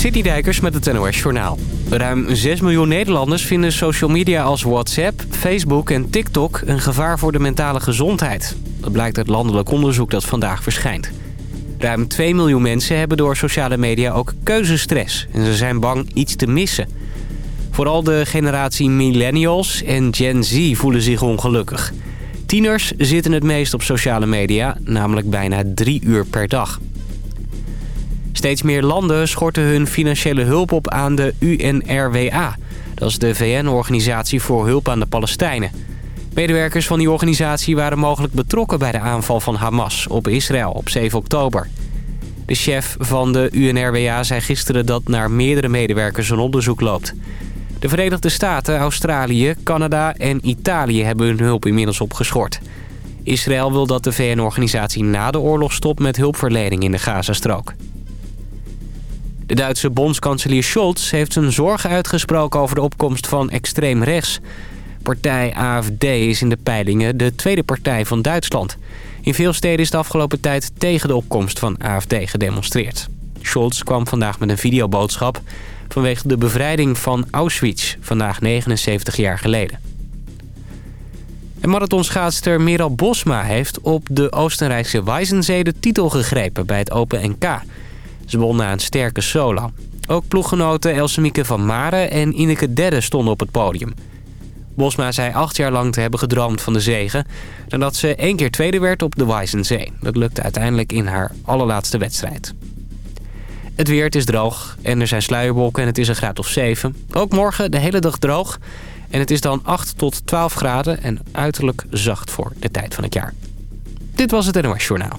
Citydijkers met het NOS Journaal. Ruim 6 miljoen Nederlanders vinden social media als WhatsApp, Facebook en TikTok... een gevaar voor de mentale gezondheid. Dat blijkt uit landelijk onderzoek dat vandaag verschijnt. Ruim 2 miljoen mensen hebben door sociale media ook keuzestress... en ze zijn bang iets te missen. Vooral de generatie millennials en Gen Z voelen zich ongelukkig. Tieners zitten het meest op sociale media, namelijk bijna drie uur per dag. Steeds meer landen schorten hun financiële hulp op aan de UNRWA. Dat is de VN-organisatie voor hulp aan de Palestijnen. Medewerkers van die organisatie waren mogelijk betrokken bij de aanval van Hamas op Israël op 7 oktober. De chef van de UNRWA zei gisteren dat naar meerdere medewerkers een onderzoek loopt. De Verenigde Staten, Australië, Canada en Italië hebben hun hulp inmiddels opgeschort. Israël wil dat de VN-organisatie na de oorlog stopt met hulpverlening in de Gazastrook. De Duitse bondskanselier Scholz heeft zijn zorgen uitgesproken over de opkomst van extreem rechts. Partij AFD is in de peilingen de tweede partij van Duitsland. In veel steden is de afgelopen tijd tegen de opkomst van AFD gedemonstreerd. Scholz kwam vandaag met een videoboodschap vanwege de bevrijding van Auschwitz, vandaag 79 jaar geleden. En marathonschaatster Meral Bosma heeft op de Oostenrijkse Weissensee de titel gegrepen bij het Open NK. Ze won na een sterke solo. Ook ploeggenoten Elsemieke van Maren en Ineke Dedde stonden op het podium. Bosma zei acht jaar lang te hebben gedroomd van de zegen... nadat ze één keer tweede werd op de Weissensee. Dat lukte uiteindelijk in haar allerlaatste wedstrijd. Het weer, het is droog en er zijn sluierwolken en het is een graad of 7. Ook morgen de hele dag droog en het is dan 8 tot 12 graden... en uiterlijk zacht voor de tijd van het jaar. Dit was het NOS Journaal.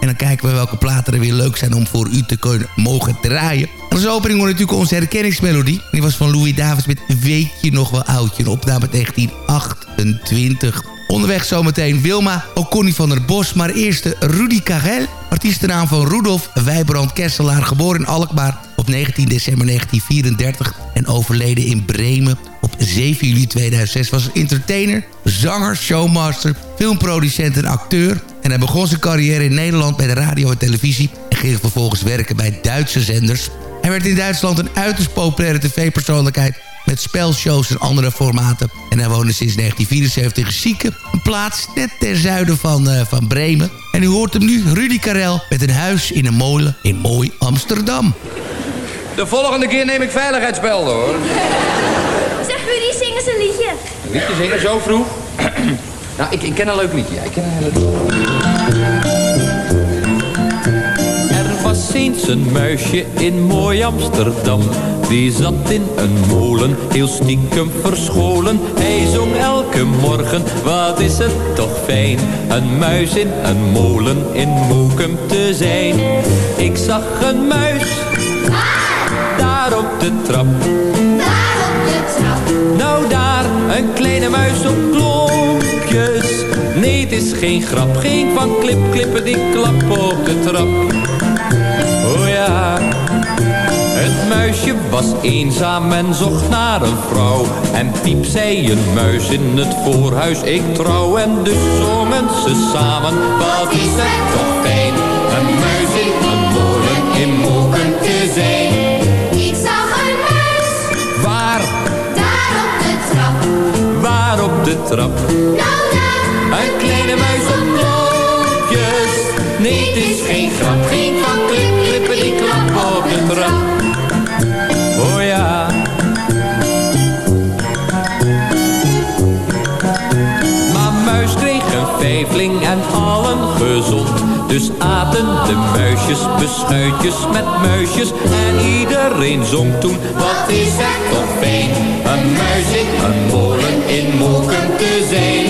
En dan kijken we welke platen er weer leuk zijn om voor u te kunnen mogen draaien. En als opening hoor natuurlijk onze herkenningsmelodie. Die was van Louis Davids met Weet je nog wel oudje? Een opname 1928. Onderweg zometeen Wilma Oconnie van der Bos. Maar eerst Rudy Karel. Artiestennaam van Rudolf Wijbrand Kesselaar. Geboren in Alkmaar op 19 december 1934. En overleden in Bremen op 7 juli 2006. Was een entertainer, zanger, showmaster, filmproducent en acteur. En hij begon zijn carrière in Nederland bij de radio en televisie. En ging vervolgens werken bij Duitse zenders. Hij werd in Duitsland een uiterst populaire tv-persoonlijkheid met spelshows en andere formaten. En hij woonde sinds 1974 in Zieken, een plaats net ten zuiden van, uh, van Bremen. En u hoort hem nu, Rudy Karel, met een huis in een molen in mooi Amsterdam. De volgende keer neem ik veiligheidsbelden, hoor. Zeg Rudy, zing eens een liedje. Een liedje zingen, zo vroeg? Nou, ik, ik ken een leuk liedje. Ja, ik ken een heel leuk Er was eens een muisje in mooi Amsterdam. Die zat in een molen, heel stiekem verscholen. Hij zong elke morgen, wat is het toch fijn. Een muis in een molen in Moekum te zijn. Ik zag een muis, daar op de trap. Daar op de trap. Nou daar, een kleine muis op Nee, het is geen grap, geen van klip, klippen die klap op de trap. Oh ja, het muisje was eenzaam en zocht naar een vrouw. En piep zei een muis in het voorhuis, ik trouw. En dus zongen ze samen, wat is het toch fijn. Een kleine muis op. Nee, het is geen grap. Geen van klip, die klap op de trap. Oh ja. Maar muis kreeg een vijfling en allen gezond. Dus aten de muisjes beschuitjes met muisjes. En iedereen zong toen, wat is het toch fijn. Een muis in een molen in Moken Montezemolo.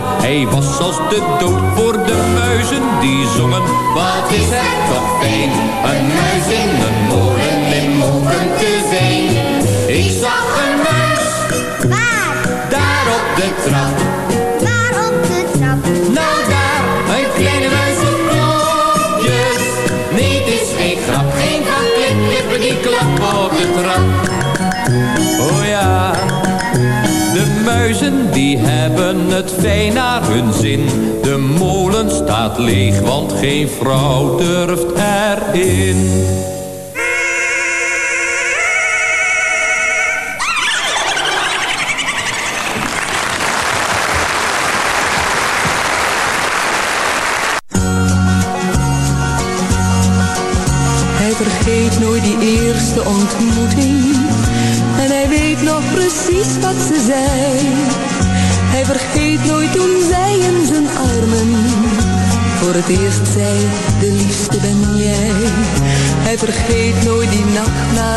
Hij was als de dood voor de muizen die zongen. Wat is het toch fijn, een muis in een molen in mogen te zijn. Ik zag een muis, Waar? daar op de trap. Die hebben het fijn naar hun zin. De molen staat leeg, want geen vrouw durft erin.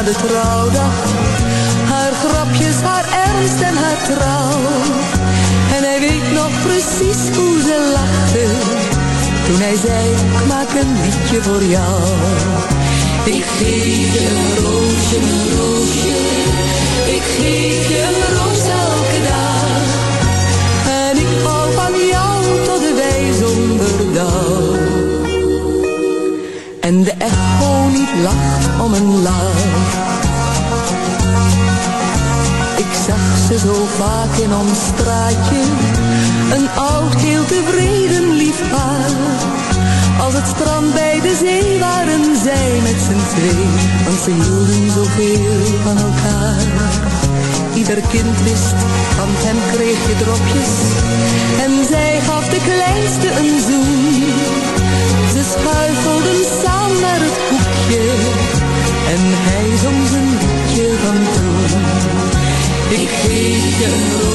De trouwdag. Haar grapjes, haar ernst en haar trouw. En hij weet nog precies hoe ze lachte. Toen hij zei, ik maak een liedje voor jou. Ik geef je een roosje, een roosje. Ik geef je een roos elke dag. En ik hou van jou tot de wij zonder dauw. En de echo niet lacht om een lach. Ik zag ze zo vaak in ons straatje. Een oud, heel tevreden lief. Als het strand bij de zee waren zij met z'n twee. Want ze hielden zoveel van elkaar. Ieder kind wist, van hem kreeg je dropjes. En zij gaf de kleinste een zoen. Schuifelden samen naar het hoekje. En hij zong zijn liedje van toen. Ik geef je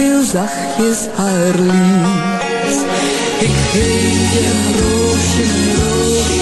heel zachtjes haar lied. Ik geef je roosje, roosje,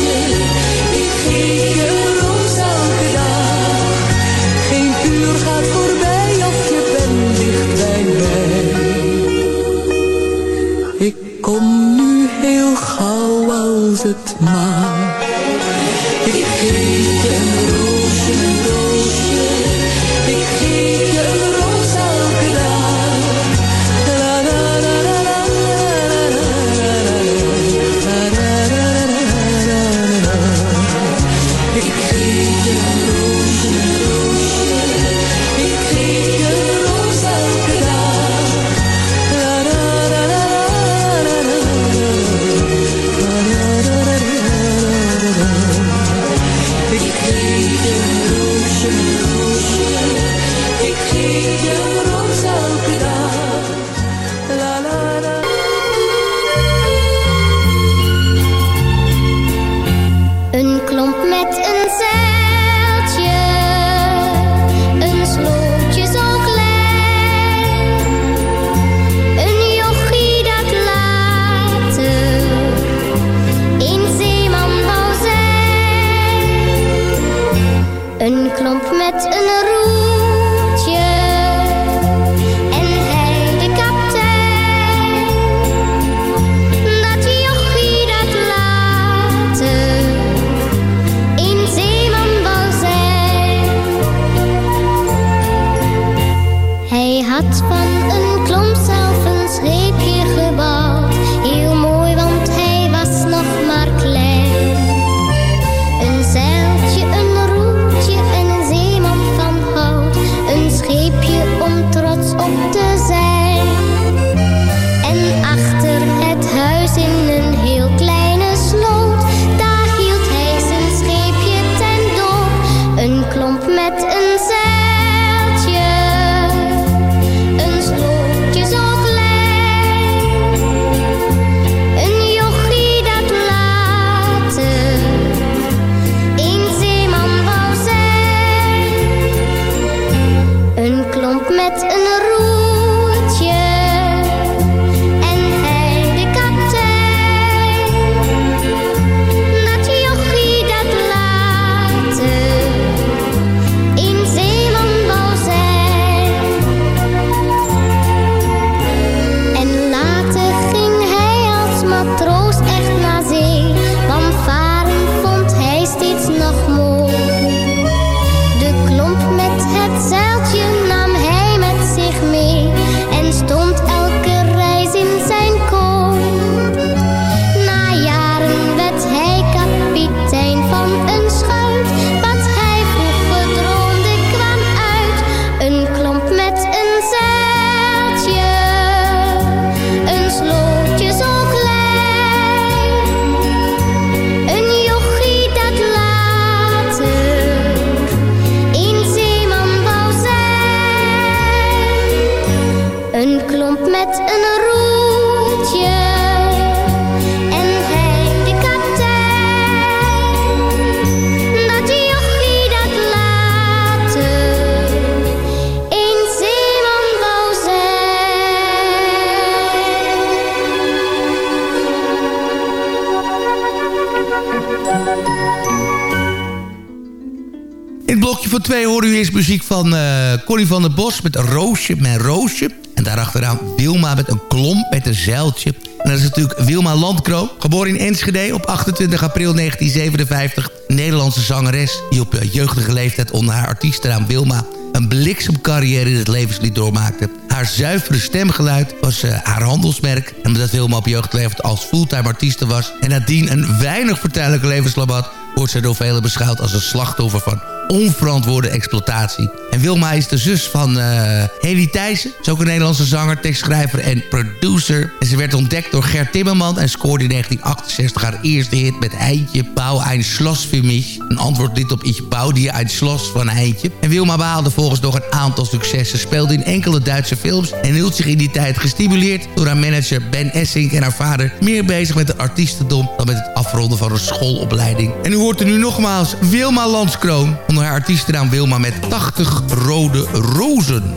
van der Bos met Roosje, mijn Roosje. En daarachteraan Wilma met een klomp met een zeiltje. En dat is natuurlijk Wilma Landkroon. Geboren in Enschede op 28 april 1957. Nederlandse zangeres die op eh, jeugdige leeftijd onder haar artiestennaam Wilma... een bliksemcarrière in het levenslied doormaakte. Haar zuivere stemgeluid was eh, haar handelsmerk. En omdat Wilma op jeugdleeftijd als fulltime artieste was... en nadien een weinig vertuidelijke levensloop had... wordt zij door velen beschouwd als een slachtoffer van onverantwoorde exploitatie. En Wilma is de zus van eh Heli Thijssen. Is ook een Nederlandse zanger, tekstschrijver en producer. En ze werd ontdekt door Gert Timmerman... en scoorde in 1968 haar eerste hit met Heintje Bouw ein Schloss für mich. Een antwoordlied op Ich bouw die ein Schloss van Heintje. En Wilma behaalde volgens nog een aantal successen... speelde in enkele Duitse films... en hield zich in die tijd gestimuleerd door haar manager Ben Essink... en haar vader meer bezig met de artiestendom... dan met het afronden van een schoolopleiding. En u hoort er nu nogmaals Wilma Landskroon... haar artiestennaam Wilma met 80 rode rozen.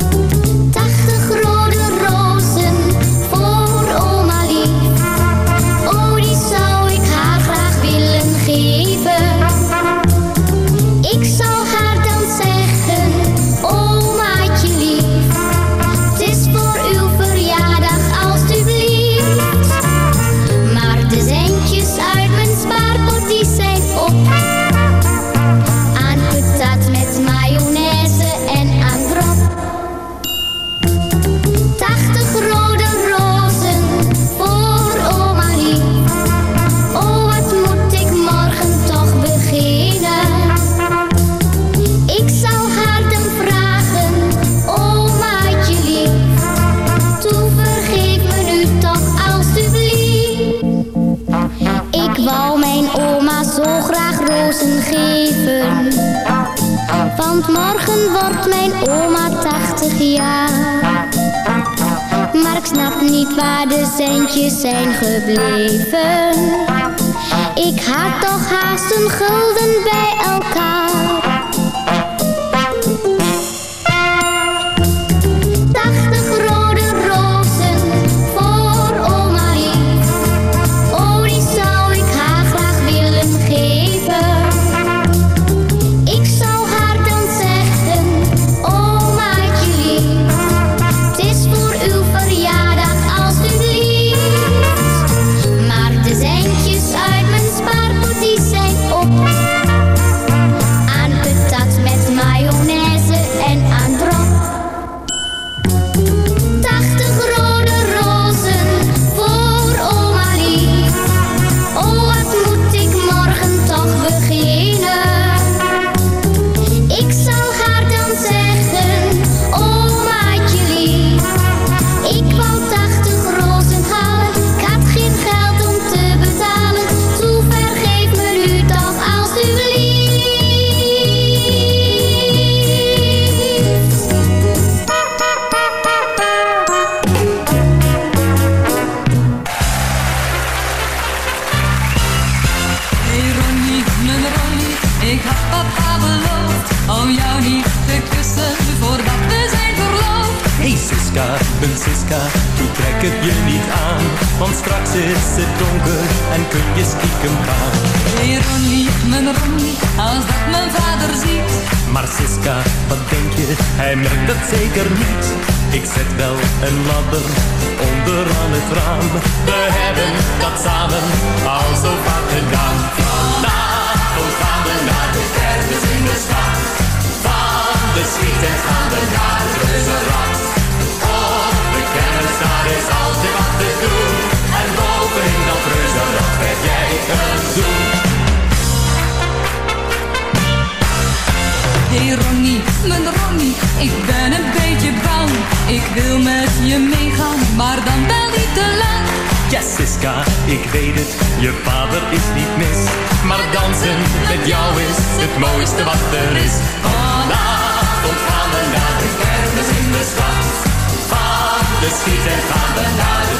80 waar de centjes zijn gebleven. Ik had toch haast een gulden bij elkaar. de schieten naar de lade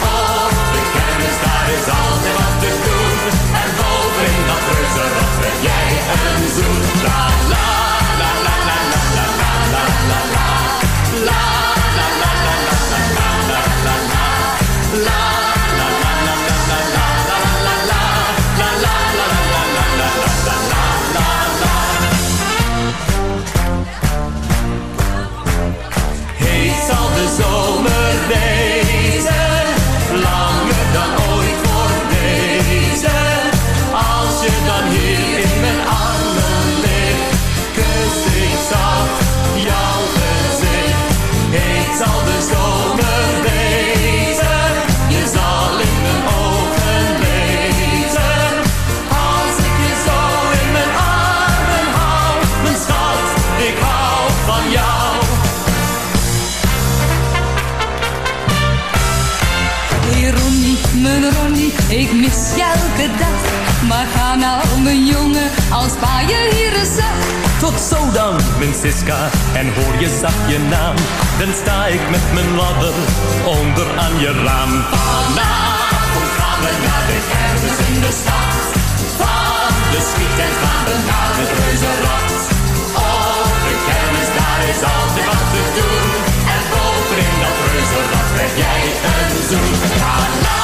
Oh, Op de kermis, daar is altijd wat te doen. En boven in dat Breuzelrad ben jij een zoet. La. Elke dag. Maar ga nou, mijn jongen, als pa je hier eens zag. Tot zo dan, mijn Siska, en hoor je zacht je naam. Dan sta ik met mijn ladder onder aan je raam. Vanavond gaan we naar de kermis in de stad. Van de schieten gaan we naar het reuzenrad. Op de kermis, daar is altijd wat te doen. En bovenin dat reuzenrad krijg jij een zoen. La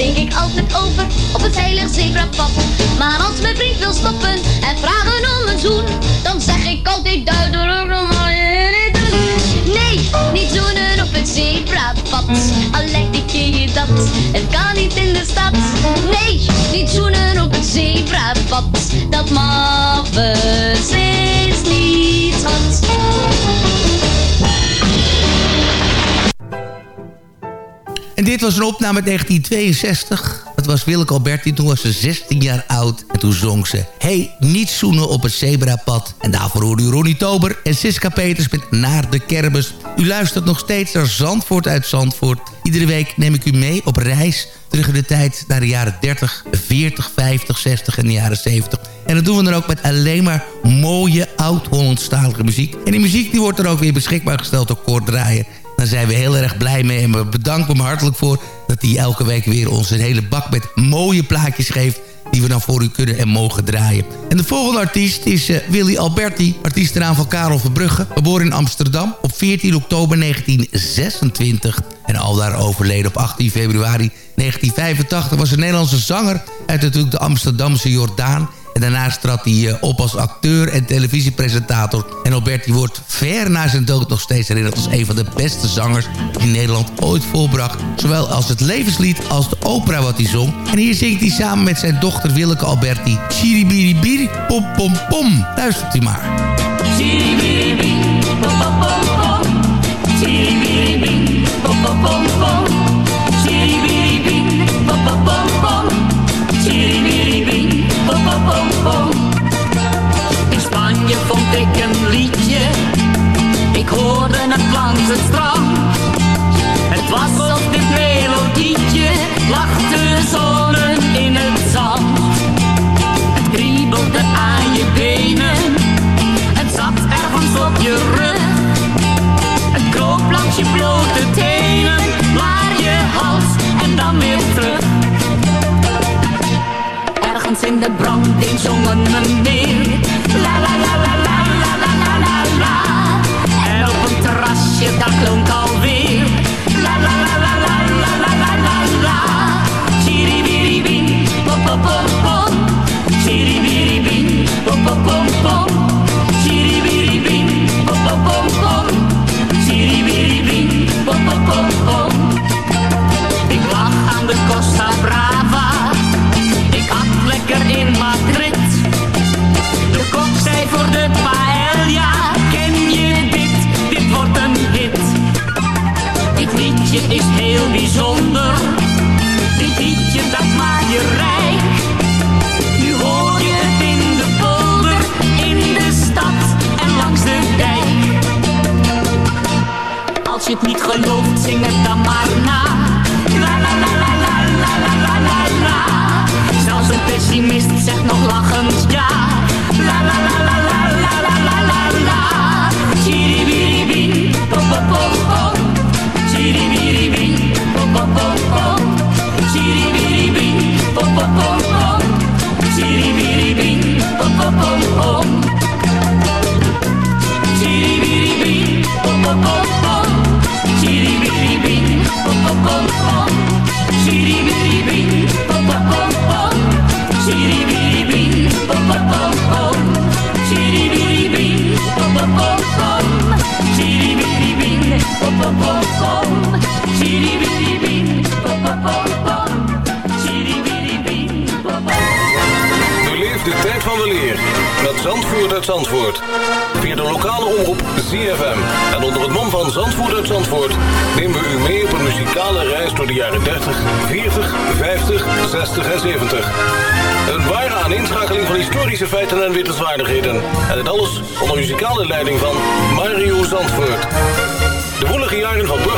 steek ik altijd over op het heilig zebrapad. Maar als mijn vriend wil stoppen en vragen om een zoen, dan zeg ik altijd duidelijk je niet doen. Nee, niet zoenen op het zebrapad. Al lijkt het je dat, het kan niet in de stad. Nee, niet zoenen op het zebrapad. Dat mag beslist niet. Dit was een opname uit 1962. Dat was Willeke Alberti, toen was ze 16 jaar oud. En toen zong ze... Hey, niet zoenen op het zebrapad. En daarvoor hoorde u Ronnie Tober en Siska Peters met Naar de Kermis. U luistert nog steeds naar Zandvoort uit Zandvoort. Iedere week neem ik u mee op reis terug in de tijd naar de jaren 30, 40, 50, 60 en de jaren 70. En dat doen we dan ook met alleen maar mooie oud-Hollandstalige muziek. En die muziek die wordt dan ook weer beschikbaar gesteld door Kort Draaien. Daar zijn we heel erg blij mee en we bedanken hem hartelijk voor... dat hij elke week weer ons een hele bak met mooie plaatjes geeft die we dan voor u kunnen en mogen draaien. En de volgende artiest is uh, Willy Alberti, artiestenaam van Karel Verbrugge. Geboren in Amsterdam op 14 oktober 1926 en al daar overleden op 18 februari 1985... was een Nederlandse zanger uit natuurlijk de Amsterdamse Jordaan en daarnaast trad hij eh, op als acteur en televisiepresentator. En Alberti wordt ver na zijn dood nog steeds herinnerd als een van de beste zangers die Nederland ooit volbracht. Zowel als het levenslied als de opera wat hij zong. En hier zingt hij samen met zijn dochter Willeke Alberti. Chiribiribiri, pom pom pom. Luistert u maar. Chiribiri, pom pom pom pom. Chiribiri, pom pom pom pom. Blote tenen. Naar je hals en dan weer terug. Ergens in de branding zongen we weer. La la la la la la la la la. En op een terrasje, dat klonk alweer.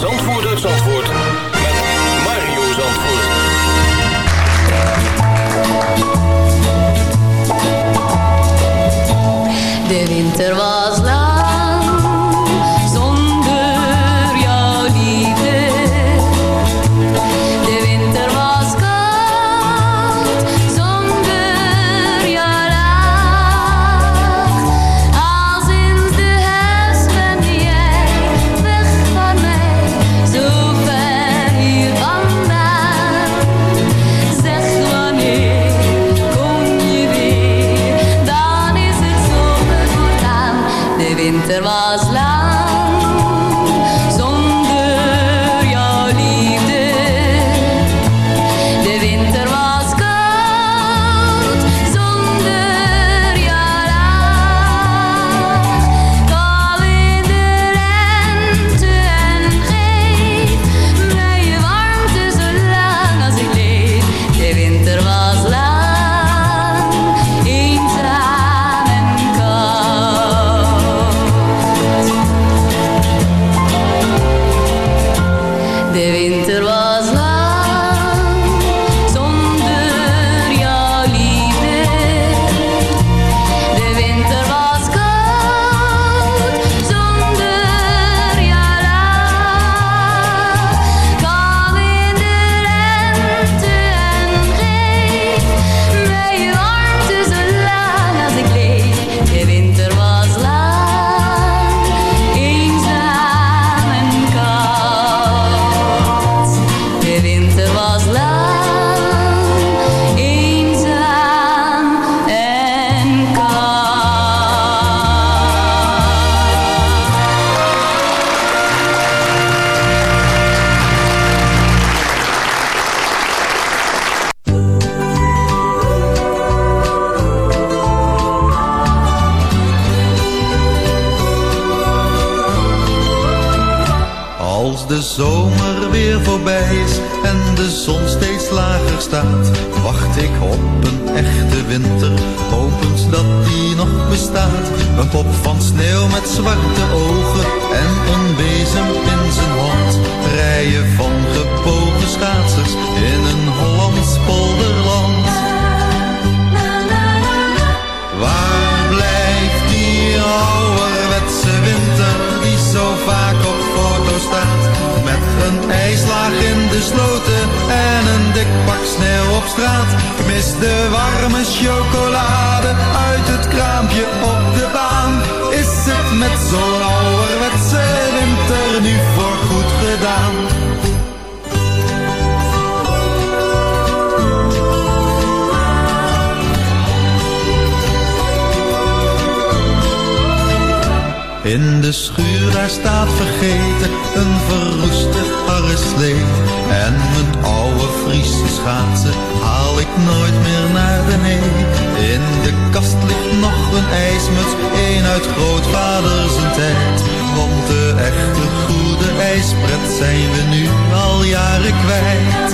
Zandvoort uit met Mario Zandvoort. De winter was schaatsen haal ik nooit meer naar beneden. In de kast ligt nog een ijsmuts, een uit grootvader zijn tijd. Want de echte goede ijspret zijn we nu al jaren kwijt.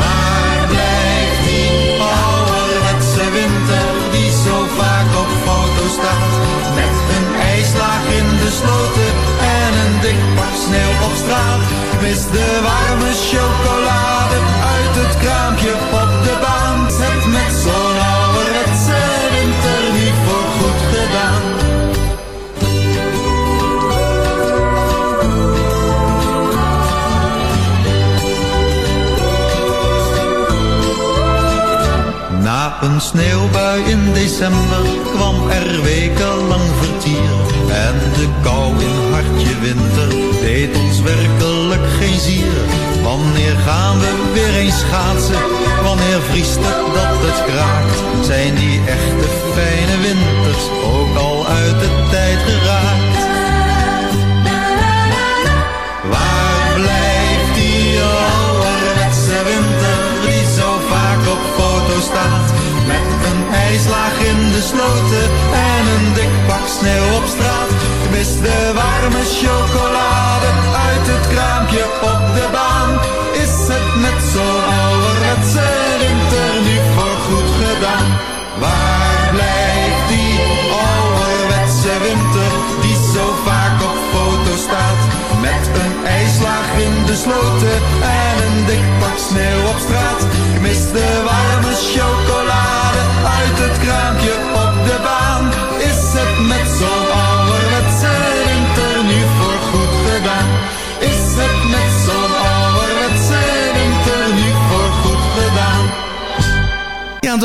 Waar blijft die ouderwetse winter die zo vaak op foto staat? Met een ijslaag in de sloten en een dik pak sneeuw op straat. Ik mis de warme chocolade uit het kraampje op de baan. Het met zo'n ouderwetse winter niet voor goed gedaan. Na een sneeuwbui in december kwam er wekenlang vertier. En de kou in hartje winter deed ons werkelijk geen zier. Wanneer gaan we weer eens schaatsen? Wanneer vriest het dat het kraakt? Zijn die echte fijne winters ook al uit de tijd geraakt? Waar blijft die ouderwetse winter die zo vaak op foto staat? Met een ijslaag in de sloten en een dik pak sneeuw op straat. Warme chocolade uit het kraampje op de baan. Is het met zo'n ouderwetse winter nu voor goed gedaan? Waar blijft die ouderwetse winter die zo vaak op foto staat? Met een ijslaag in de sloten en een dik pak sneeuw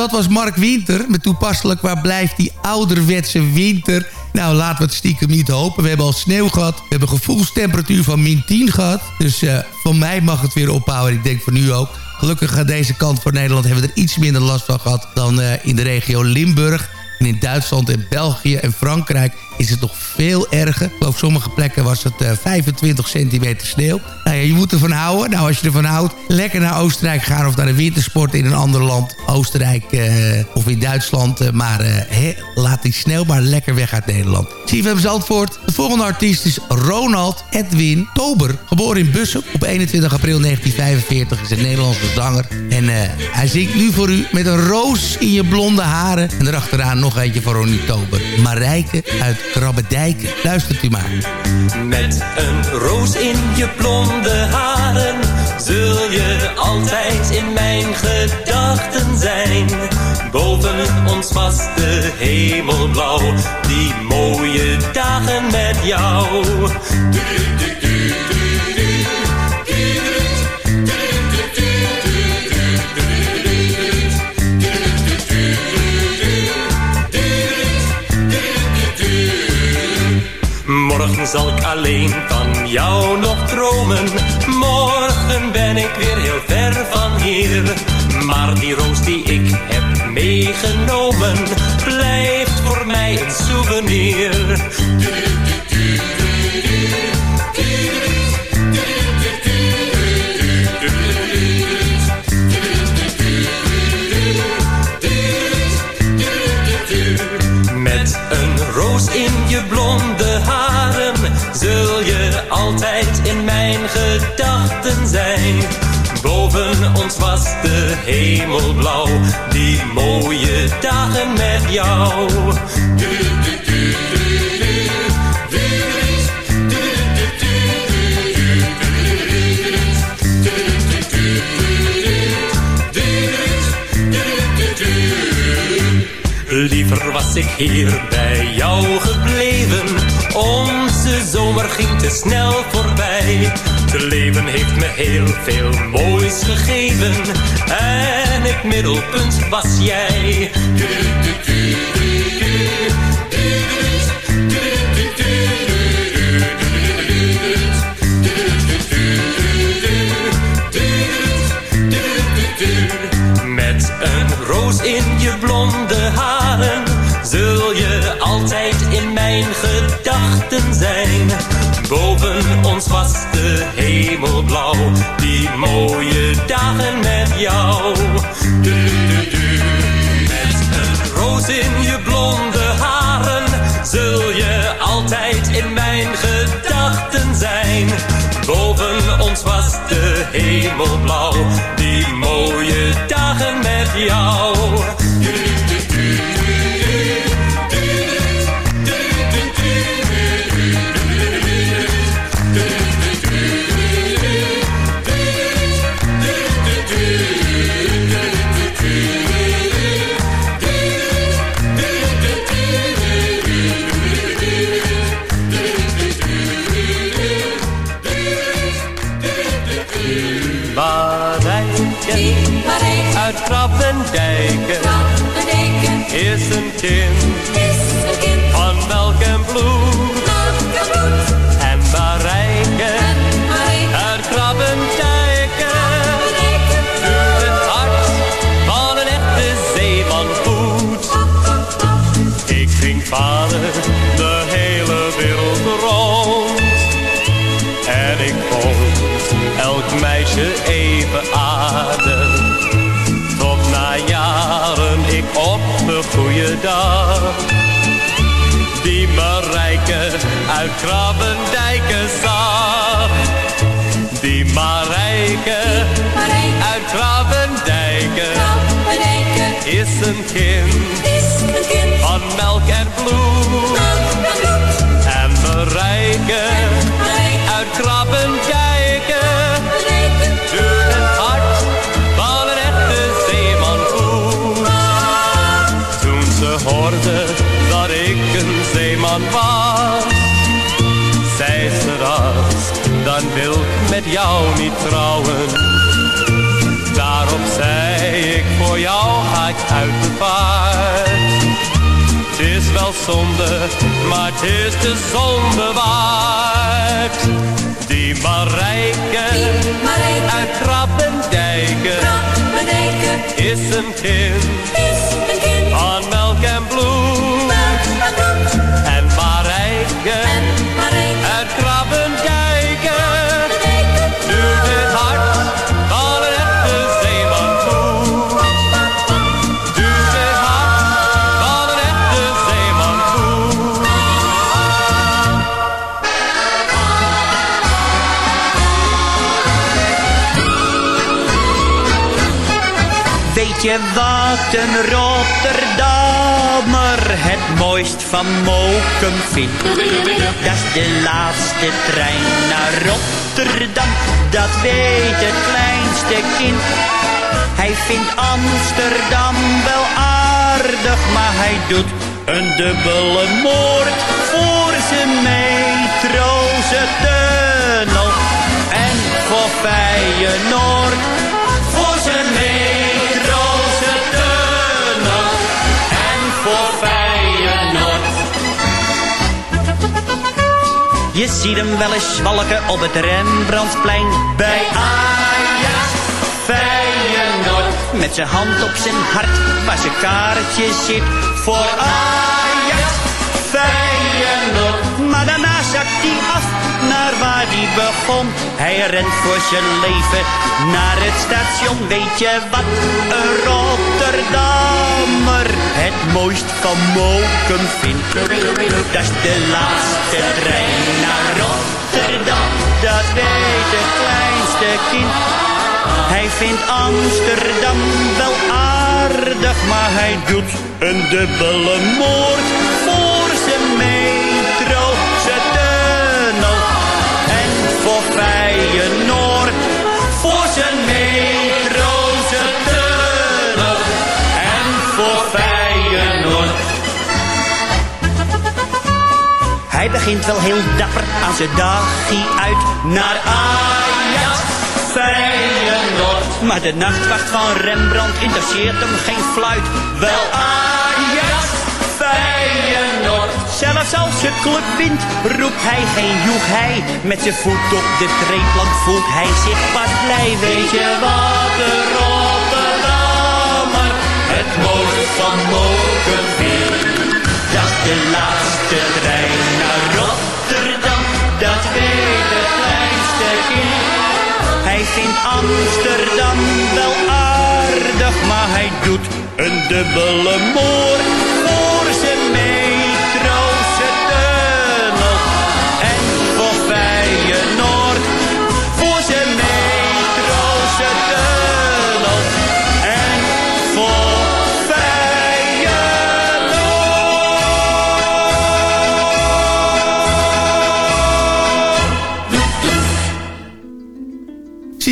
dat was Mark Winter. Met toepasselijk, waar blijft die ouderwetse winter? Nou, laten we het stiekem niet hopen. We hebben al sneeuw gehad. We hebben gevoelstemperatuur van min 10 gehad. Dus eh, van mij mag het weer ophouden. Ik denk voor nu ook. Gelukkig aan deze kant van Nederland hebben we er iets minder last van gehad... dan eh, in de regio Limburg. En in Duitsland en België en Frankrijk is het nog veel erger. Geloof sommige plekken was het eh, 25 centimeter sneeuw. Nou ja, je moet ervan houden. Nou, als je ervan houdt, lekker naar Oostenrijk gaan... of naar de wintersport in een ander land. Oostenrijk eh, of in Duitsland. eh, maar eh, laat die sneeuw maar lekker weg uit Nederland. CFM Zandvoort. De volgende artiest is Ronald Edwin Tober. Geboren in Bussum op 21 april 1945. Is een Nederlandse zanger. En eh, hij zingt nu voor u met een roos in je blonde haren. En erachteraan nog eentje van Ronnie Tober. Marijke uit Krabbedijken. Luistert u maar. Met een roos in je blonde haren zul je altijd in mijn gedachten zijn. Boven ons was de hemel blauw, die mooie dagen met jou. Zal ik alleen van jou nog dromen. Morgen ben ik weer heel ver van hier. Maar die roos die ik heb meegenomen, blijft voor mij een souvenir. Gedachten zijn. Boven ons was de hemel blauw, die mooie dagen met jou. Liever was ik hier bij jou gebleven. Onze zomer ging te snel voorbij. Het leven heeft me heel veel moois gegeven. En het middelpunt was jij. Du, du, du. Met een roos in je blonde haren zul je altijd in mijn gedachten zijn. Boven ons was de hemel blauw, die mooie dagen met jou. Is een kind, dag. Die Marijke uit Krabbendijken zag. Die Marijke uit Krabbendijken is een kind van melk en bloed. En Marijke uit Krabbendijken zeeman was, zei ze ras, dan wil ik met jou niet trouwen. Daarop zei ik, voor jou ga ik uit de vaart. Het is wel zonde, maar het is de zonde waard. Die Marijke, uit Krabbendijken, is een kind, van je wat een Rotterdam Rotterdammer het mooist van Mokum vindt. Dat is de laatste trein naar Rotterdam, dat weet het kleinste kind. Hij vindt Amsterdam wel aardig, maar hij doet een dubbele moord voor zijn metroze tunnel. En voor Feyenoord, Je ziet hem wel eens zwalken op het Rembrandtplein bij Ajax. Feyenoord met zijn hand op zijn hart waar zijn kaartje zit voor Ajax. Feyenoord, maar daarna zakt hij af begon. Hij rent voor zijn leven naar het station. Weet je wat, een Rotterdammer het mooist van Mokum vindt? Dat is de laatste trein naar Rotterdam. Dat weet het kleinste kind. Hij vindt Amsterdam wel aardig, maar hij doet een dubbele moord voor Feyenoord. Hij begint wel heel dapper aan zijn dagje uit naar Ajax. Feyenoord. Maar de nachtwacht van Rembrandt interesseert hem geen fluit. Wel Ajax, Feyenoord. Zelfs als je club wint, roept hij geen joeg hij. Met zijn voet op de treeplank voelt hij zich pas blij. Weet je wat het mooiste van? Dat de laatste trein naar Rotterdam. Dat weet het kleinste. Hij vindt Amsterdam wel aardig, maar hij doet een dubbele moord voor zijn metroze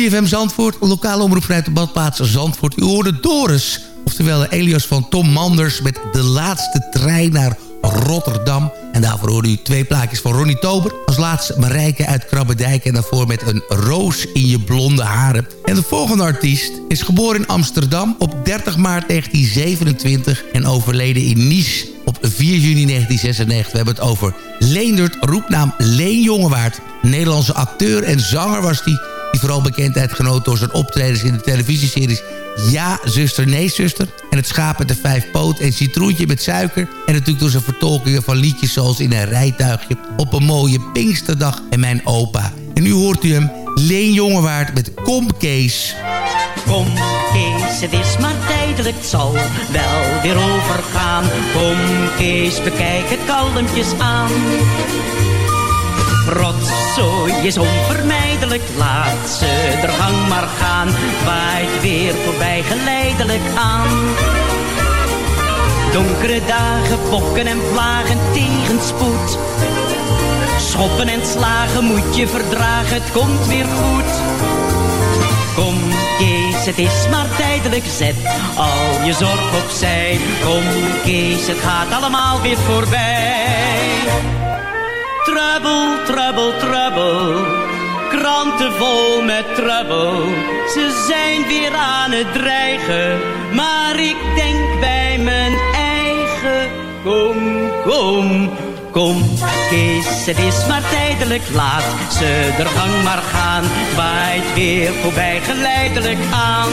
CFM Zandvoort, lokale omroep de badplaats Zandvoort. U hoorde Doris, oftewel Elias van Tom Manders... met de laatste trein naar Rotterdam. En daarvoor hoorde u twee plaatjes van Ronnie Tober. Als laatste Marijke uit Krabbedijk en daarvoor met een roos in je blonde haren. En de volgende artiest is geboren in Amsterdam op 30 maart 1927... en overleden in Nice op 4 juni 1996. We hebben het over Leendert, roepnaam Leen Jongewaard. Nederlandse acteur en zanger was hij... die vooral bekendheid genoot door zijn optredens in de televisieseries... Ja, zuster, nee, zuster. En het schaap met de vijf poot en citroentje met suiker. En natuurlijk door zijn vertolkingen van liedjes zoals in een rijtuigje... op een mooie Pinksterdag en mijn opa. En nu hoort u hem, Leen Jongewaard met Kom Kees. Kom Kees, het is maar tijdelijk, het zal wel weer overgaan. Kom Kees, bekijk het kalmpjes aan. Rotzooi is onvermijdelijk, laat ze er gang maar gaan. Waait weer voorbij geleidelijk aan. Donkere dagen, pokken en vlagen, tegenspoed. Schoppen en slagen moet je verdragen, het komt weer goed. Kom Kees, het is maar tijdelijk, zet al je zorg opzij. Kom Kees, het gaat allemaal weer voorbij. Trouble, trouble, trouble. Kranten vol met trouble. Ze zijn weer aan het dreigen. Maar ik denk bij mijn eigen. Kom, kom, kom. Kees, het is maar tijdelijk. Laat ze er gang maar gaan. Waait weer voorbij geleidelijk aan.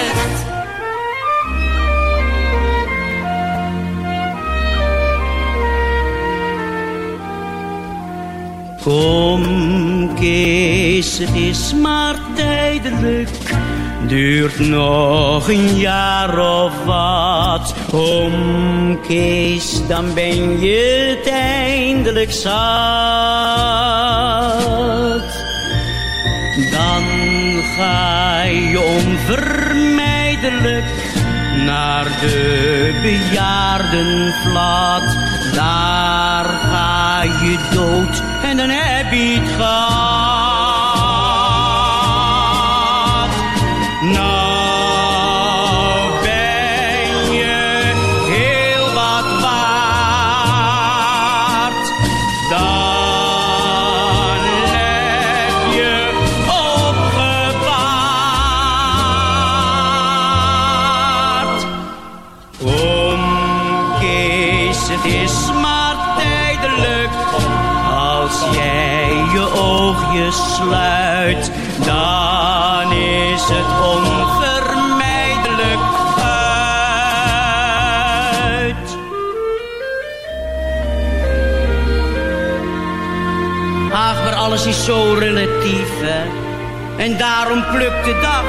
Kom Kees, het is maar tijdelijk. Duurt nog een jaar of wat. Kom Kees, dan ben je het eindelijk zat. Dan ga je onvermijdelijk naar de bejaardenvlat. Daar ga je dood en dan heb je het gehad. Zo relatief, hè. En daarom plukt de dag.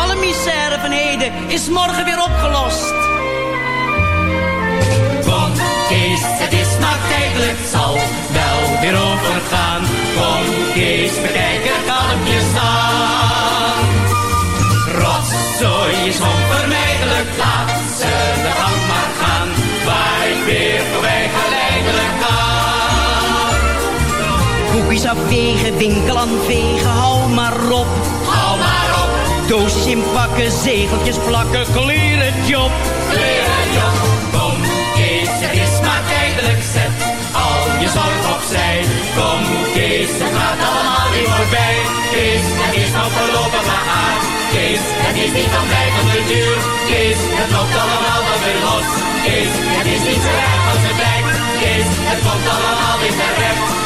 Alle misère van heden is morgen weer opgelost. Kom, Kees, het is maar tijdelijk, zal wel weer overgaan. Kom, Kees, bekijk er kalmpjes aan. Rotzooi is onvermijdelijk, laat ze de gang maar gaan. Waait weer voorbij geleidelijk Koekjes afwegen, winkel aan vegen, hou maar op. Hou maar op. Doosjes inpakken, zegeltjes plakken, kleren job. Kleren job. Kom, Kees, het is maar tijdelijk, zet al je zorg opzij. Kom, Kees, het gaat allemaal weer voorbij. Kees, het is nog voorlopig maar aan. Kees, het is niet van blijvende duur. Kees, het loopt allemaal wel weer los. Kees, het is niet zo erg als het lijkt. Kees, het komt allemaal weer terecht.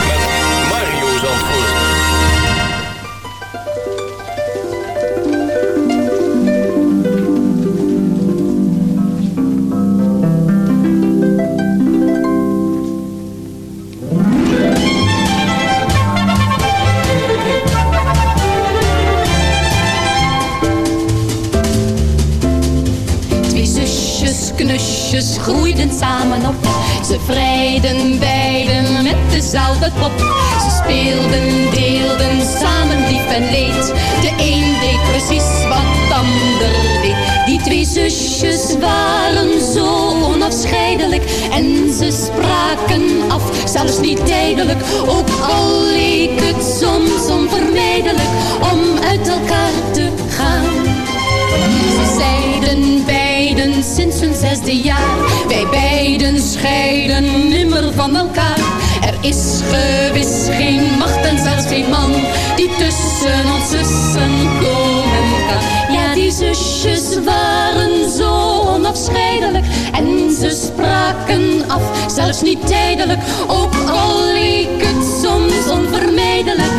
knusjes groeiden samen op. Ze vrijden beiden met dezelfde pop. Ze speelden, deelden samen lief en leed. De een deed precies wat de ander deed. Die twee zusjes waren zo onafscheidelijk. En ze spraken af, zelfs niet tijdelijk. Ook al leek het soms onvermijdelijk om uit elkaar te gaan. Ze zeiden Wij beiden scheiden nimmer van elkaar. Er is gewis geen macht en zelfs geen man die tussen ons zussen komen kan. Ja, die zusjes waren zo onafscheidelijk en ze spraken af, zelfs niet tijdelijk. Ook al leek het soms onvermijdelijk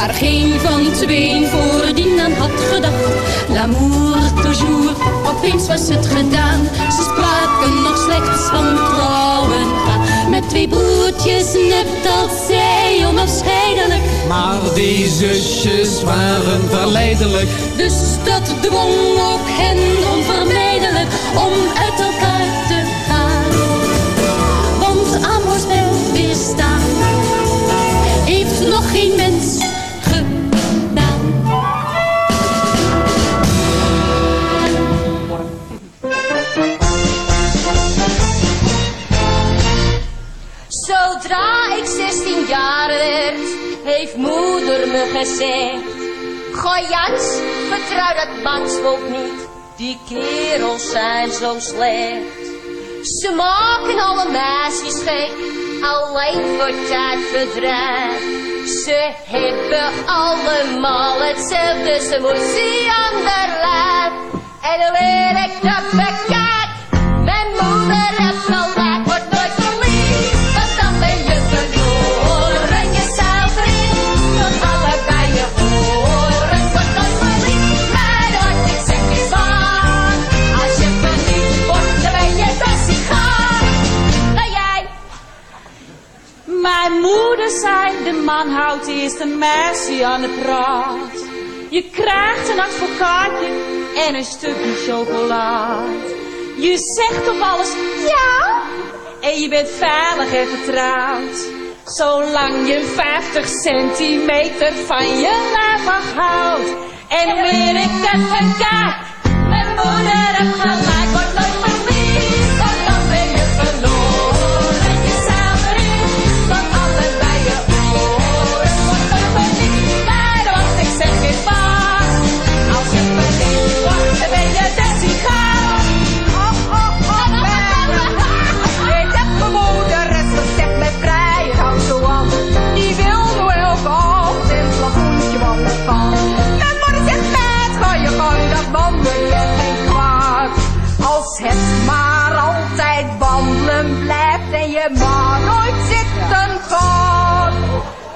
waar geen van tweeën voordien aan had gedacht. L'amour toujours, opeens was het gedaan. Ze spraken nog slechts van trouwen gaan. Met twee broertjes net als zij onafscheidelijk. Maar Maar die zusjes waren verleidelijk. Dus dat dwong ook hen onvermijdelijk om uit elkaar te gaan. Want aan hoorspel weerstaan heeft nog geen mens Zodra ik 16 jaar werd, heeft moeder me gezegd. Goh Jans, vertrouw dat mansvolk niet, die kerels zijn zo slecht. Ze maken alle meisjes gek, alleen voor tijdverdrijf. Ze hebben allemaal hetzelfde, ze moeten aan de lijf. En leer ik dat meisje aan praat. Je krijgt een advocaatje en een stukje chocolade. Je zegt op alles ja en je bent veilig en vertrouwd. Zolang je 50 centimeter van je lijf afhoudt. En hoe meer ik het bekijk, mijn moeder heeft gelijk,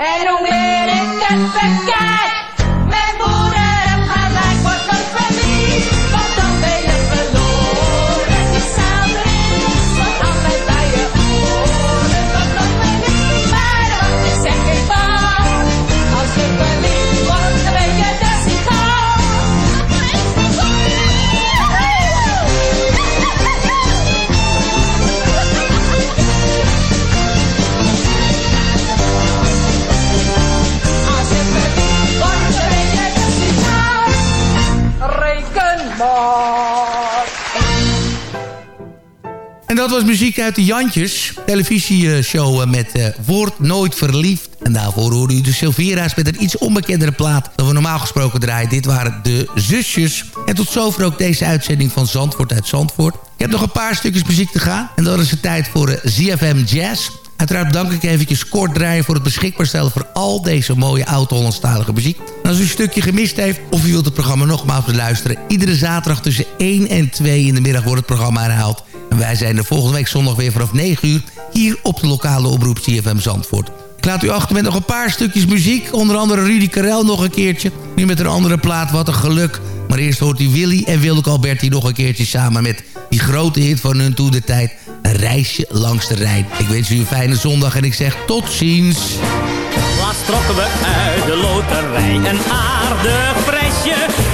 En dat was muziek uit de Jantjes. Televisieshow eh, met eh, Word Nooit Verliefd. En daarvoor hoorde u de Silvera's met een iets onbekendere plaat... dan we normaal gesproken draaien. Dit waren de zusjes. En tot zover ook deze uitzending van Zandvoort uit Zandvoort. Ik heb nog een paar stukjes muziek te gaan. En dan is het tijd voor eh, ZFM Jazz. Uiteraard bedank ik eventjes kort draaien voor het beschikbaar stellen... voor al deze mooie oud-Hollandstalige muziek. En als u een stukje gemist heeft of u wilt het programma nogmaals beluisteren... iedere zaterdag tussen 1 en 2 in de middag wordt het programma herhaald. Wij zijn er volgende week zondag weer vanaf 9 uur... hier op de lokale omroep CFM Zandvoort. Ik laat u achter met nog een paar stukjes muziek. Onder andere Rudy Karel nog een keertje. Nu met een andere plaat, wat een geluk. Maar eerst hoort u Willy en Wilke Alberti nog een keertje samen... met die grote hit van hun toen de tijd... Een reisje langs de Rijn. Ik wens u een fijne zondag en ik zeg tot ziens. Laatst trokken we uit de loterij een aardig prijsje.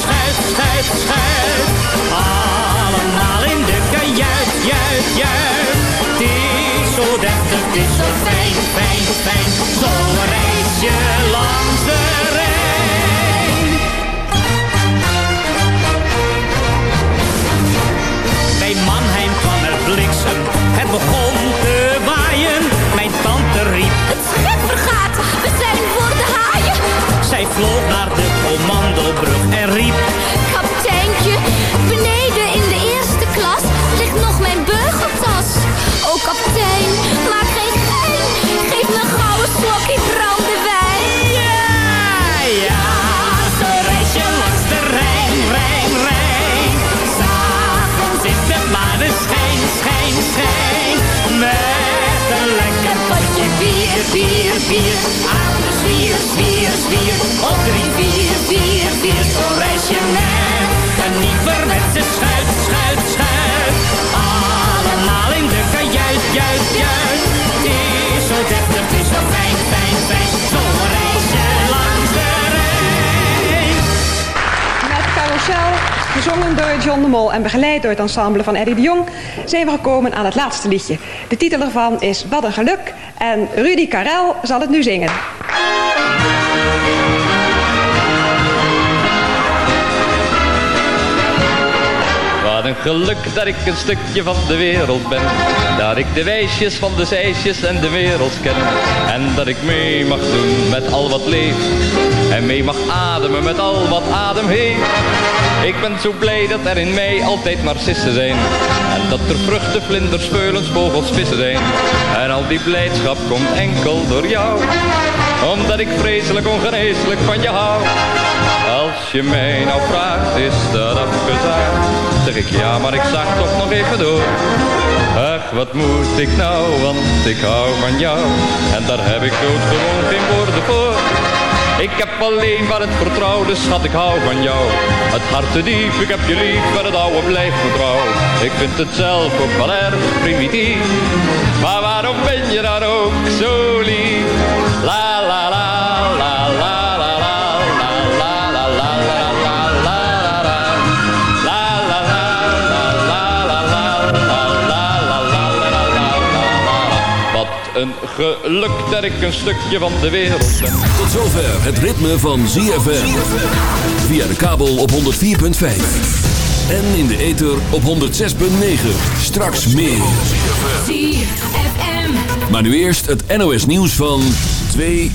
schuit, schuit, schuit. Allemaal in de kajuit, juit, juit. Het is zo deftig, het is zo fijn, fijn, fijn. Zo'n reisje langs de Rijn. Bij Mannheim kwam er bliksem, het begon te waaien. Mijn tante riep, Het schip vergaat, we zijn voor de haaien. zij vloog naar de commandobrug en riep... Kapiteintje, beneden in de eerste klas ligt nog mijn beugeltas. Oh kapitein, maak geen gein, geef me gauw een slokje brandewijn. Ja, ja, zo'n reisje langs de Rijn, Rijn, Rijn. S'avonds in de maneschijn, vier, vier, vier. Adem vier, vier, vier. Op drie, vier, vier, vier. Zo reis je en een nieuwe met de schuit, schuit, schuit. John de Mol en begeleid door het ensemble van Eddie de Jong, zijn we gekomen aan het laatste liedje. De titel ervan is Wat een geluk en Rudy Karel zal het nu zingen. Wat een geluk dat ik een stukje van de wereld ben. Dat ik de wijsjes van de zeisjes en de wereld ken. En dat ik mee mag doen met al wat leeft. En mee mag ademen met al wat adem heeft. Ik ben zo blij dat er in mij altijd narcissen zijn. En dat er vruchten, vlinders, veulens, vogels, vissen zijn. En al die blijdschap komt enkel door jou. Omdat ik vreselijk ongeneeslijk van je hou. Als je mij nou vraagt, is dat afgezaagd? Zeg ik ja, maar ik zag toch nog even door. Ach, wat moet ik nou, want ik hou van jou. En daar heb ik doodgewoon geen woorden voor. Ik heb alleen maar het vertrouwde, schat, ik hou van jou. Het hart te diep, ik heb je lief, maar het oude blijft me. Ik vind het zelf ook wel erg primitief. Maar waarom ben je dan ook zo geluk dat ik een stukje van de wereld ben. Tot zover het ritme van ZFM. Via de kabel op 104.5. En in de ether op 106.9. Straks meer. Maar nu eerst het NOS nieuws van 2